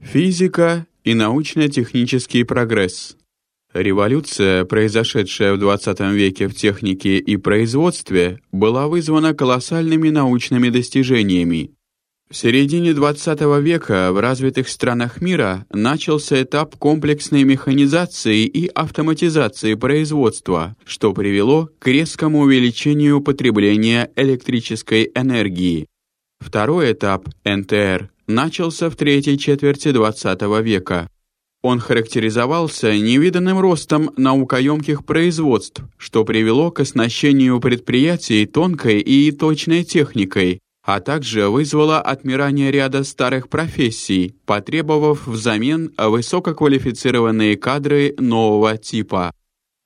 Физика и научно-технический прогресс. Революция, произошедшая в 20 веке в технике и производстве, была вызвана колоссальными научными достижениями. В середине 20 века в развитых странах мира начался этап комплексной механизации и автоматизации производства, что привело к резкому увеличению потребления электрической энергии. Второй этап НТР начался в третьей четверти XX века. Он характеризовался невиданным ростом наукоемких производств, что привело к оснащению предприятий тонкой и точной техникой, а также вызвало отмирание ряда старых профессий, потребовав взамен высококвалифицированные кадры нового типа.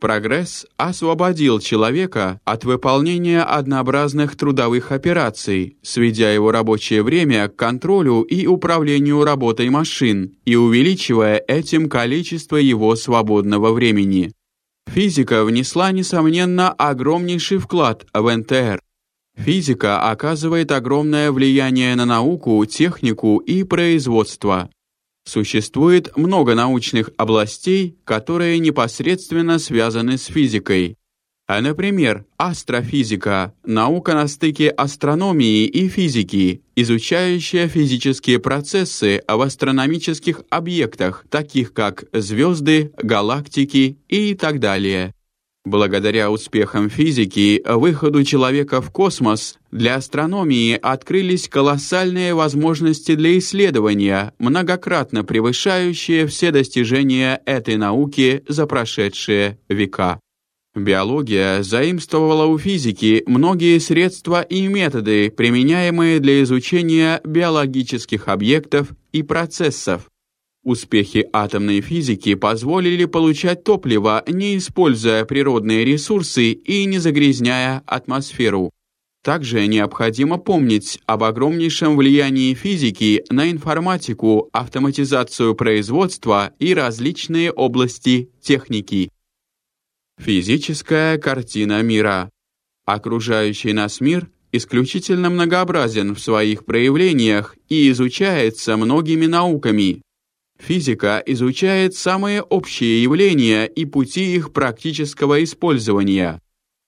Прогресс освободил человека от выполнения однообразных трудовых операций, сведя его рабочее время к контролю и управлению работой машин и увеличивая этим количество его свободного времени. Физика внесла, несомненно, огромнейший вклад в НТР. Физика оказывает огромное влияние на науку, технику и производство. Существует много научных областей, которые непосредственно связаны с физикой. А, например, астрофизика – наука на стыке астрономии и физики, изучающая физические процессы в астрономических объектах, таких как звезды, галактики и так далее. Благодаря успехам физики, выходу человека в космос, для астрономии открылись колоссальные возможности для исследования, многократно превышающие все достижения этой науки за прошедшие века. Биология заимствовала у физики многие средства и методы, применяемые для изучения биологических объектов и процессов, Успехи атомной физики позволили получать топливо, не используя природные ресурсы и не загрязняя атмосферу. Также необходимо помнить об огромнейшем влиянии физики на информатику, автоматизацию производства и различные области техники. Физическая картина мира. Окружающий нас мир исключительно многообразен в своих проявлениях и изучается многими науками, Физика изучает самые общие явления и пути их практического использования.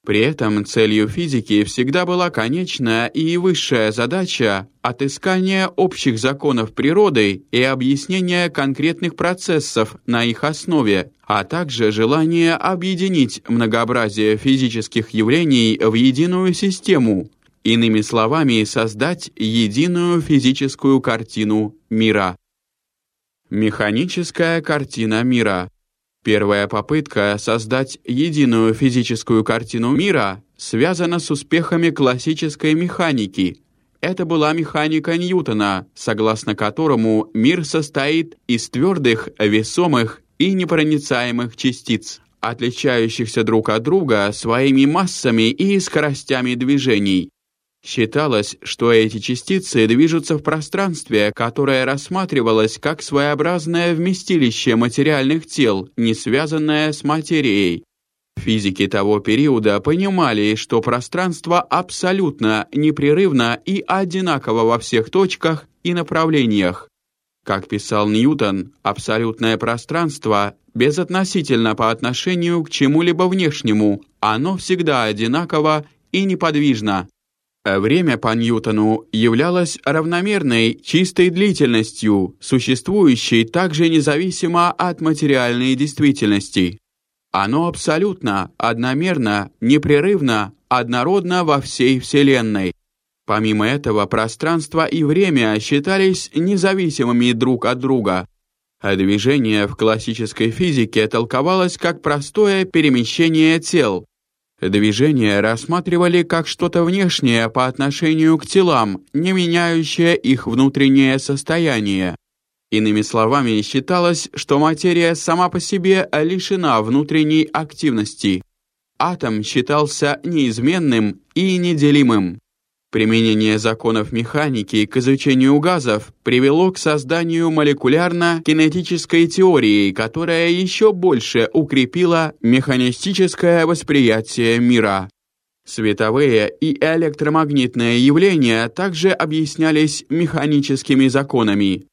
При этом целью физики всегда была конечная и высшая задача отыскания общих законов природы и объяснения конкретных процессов на их основе, а также желание объединить многообразие физических явлений в единую систему, иными словами, создать единую физическую картину мира. Механическая картина мира. Первая попытка создать единую физическую картину мира связана с успехами классической механики. Это была механика Ньютона, согласно которому мир состоит из твердых, весомых и непроницаемых частиц, отличающихся друг от друга своими массами и скоростями движений. Считалось, что эти частицы движутся в пространстве, которое рассматривалось как своеобразное вместилище материальных тел, не связанное с материей. Физики того периода понимали, что пространство абсолютно непрерывно и одинаково во всех точках и направлениях. Как писал Ньютон, абсолютное пространство безотносительно по отношению к чему-либо внешнему, оно всегда одинаково и неподвижно. А время по Ньютону являлось равномерной чистой длительностью, существующей также независимо от материальной действительности. Оно абсолютно, одномерно, непрерывно, однородно во всей Вселенной. Помимо этого, пространство и время считались независимыми друг от друга, а движение в классической физике толковалось как простое перемещение тел, Движение рассматривали как что-то внешнее по отношению к телам, не меняющее их внутреннее состояние. Иными словами, считалось, что материя сама по себе лишена внутренней активности. Атом считался неизменным и неделимым. Применение законов механики к изучению газов привело к созданию молекулярно-кинетической теории, которая еще больше укрепила механистическое восприятие мира. Световые и электромагнитные явления также объяснялись механическими законами.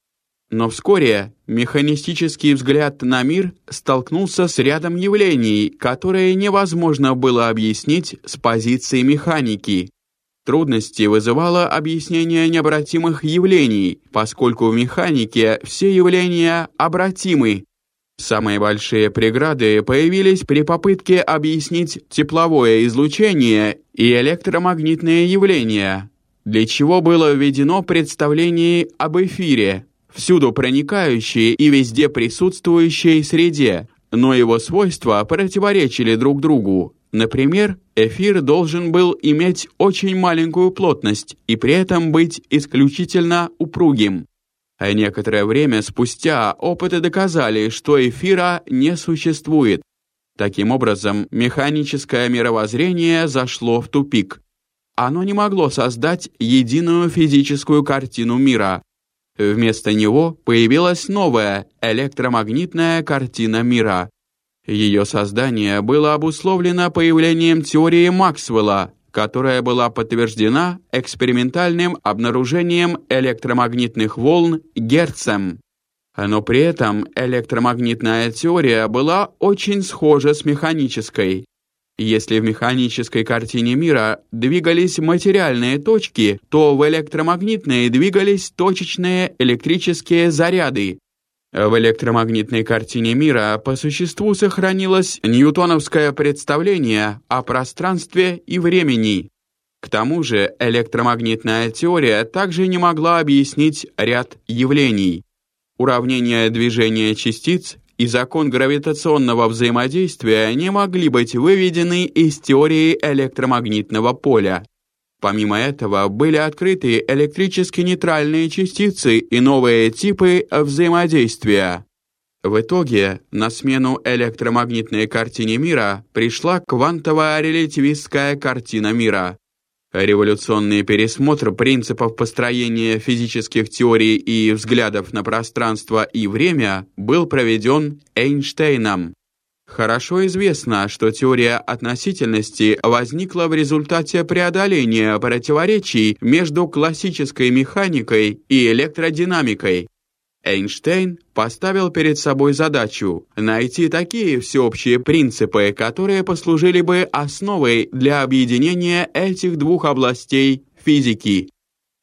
Но вскоре механистический взгляд на мир столкнулся с рядом явлений, которые невозможно было объяснить с позиции механики. Трудности вызывало объяснение необратимых явлений, поскольку в механике все явления обратимы. Самые большие преграды появились при попытке объяснить тепловое излучение и электромагнитные явления, для чего было введено представление об эфире, всюду проникающей и везде присутствующей среде, но его свойства противоречили друг другу. Например, эфир должен был иметь очень маленькую плотность и при этом быть исключительно упругим. А некоторое время спустя опыты доказали, что эфира не существует. Таким образом, механическое мировоззрение зашло в тупик. Оно не могло создать единую физическую картину мира. Вместо него появилась новая электромагнитная картина мира. Ее создание было обусловлено появлением теории Максвелла, которая была подтверждена экспериментальным обнаружением электромагнитных волн Герцем. Но при этом электромагнитная теория была очень схожа с механической. Если в механической картине мира двигались материальные точки, то в электромагнитной двигались точечные электрические заряды. В электромагнитной картине мира по существу сохранилось ньютоновское представление о пространстве и времени. К тому же электромагнитная теория также не могла объяснить ряд явлений. Уравнение движения частиц и закон гравитационного взаимодействия не могли быть выведены из теории электромагнитного поля. Помимо этого, были открыты электрически нейтральные частицы и новые типы взаимодействия. В итоге на смену электромагнитной картине мира пришла квантовая релятивистская картина мира. Революционный пересмотр принципов построения физических теорий и взглядов на пространство и время был проведен Эйнштейном. Хорошо известно, что теория относительности возникла в результате преодоления противоречий между классической механикой и электродинамикой. Эйнштейн поставил перед собой задачу найти такие всеобщие принципы, которые послужили бы основой для объединения этих двух областей физики.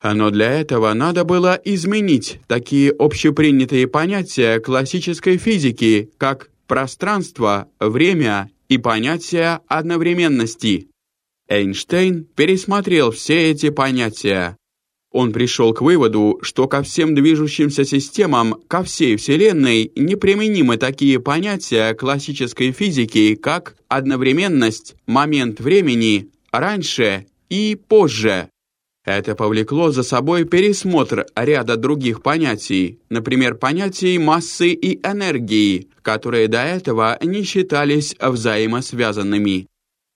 Но для этого надо было изменить такие общепринятые понятия классической физики, как пространство, время и понятие одновременности. Эйнштейн пересмотрел все эти понятия. Он пришел к выводу, что ко всем движущимся системам, ко всей Вселенной неприменимы такие понятия классической физики, как одновременность, момент времени, раньше и позже. Это повлекло за собой пересмотр ряда других понятий, например, понятий массы и энергии, которые до этого не считались взаимосвязанными.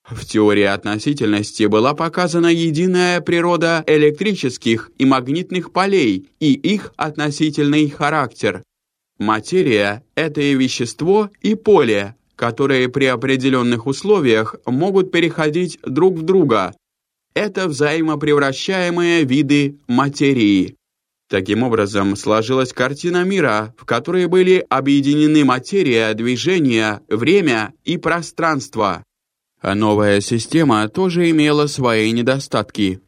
В теории относительности была показана единая природа электрических и магнитных полей и их относительный характер. Материя — это и вещество, и поле, которые при определенных условиях могут переходить друг в друга. Это взаимопревращаемые виды материи. Таким образом, сложилась картина мира, в которой были объединены материя, движение, время и пространство. А новая система тоже имела свои недостатки.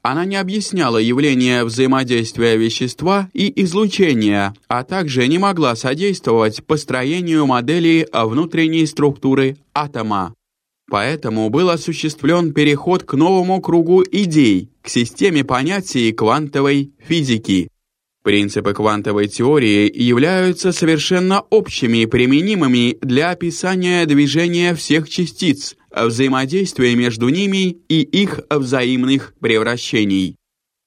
Она не объясняла явление взаимодействия вещества и излучения, а также не могла содействовать построению модели внутренней структуры атома. Поэтому был осуществлен переход к новому кругу идей, к системе понятий квантовой физики. Принципы квантовой теории являются совершенно общими и применимыми для описания движения всех частиц, взаимодействия между ними и их взаимных превращений.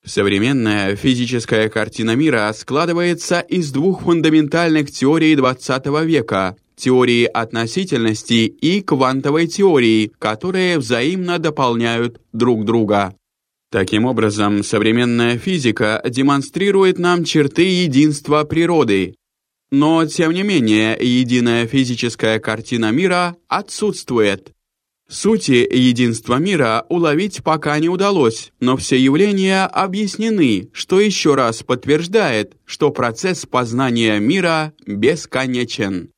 Современная физическая картина мира складывается из двух фундаментальных теорий XX века – теории относительности и квантовой теории, которые взаимно дополняют друг друга. Таким образом, современная физика демонстрирует нам черты единства природы. Но, тем не менее, единая физическая картина мира отсутствует. Сути единства мира уловить пока не удалось, но все явления объяснены, что еще раз подтверждает, что процесс познания мира бесконечен.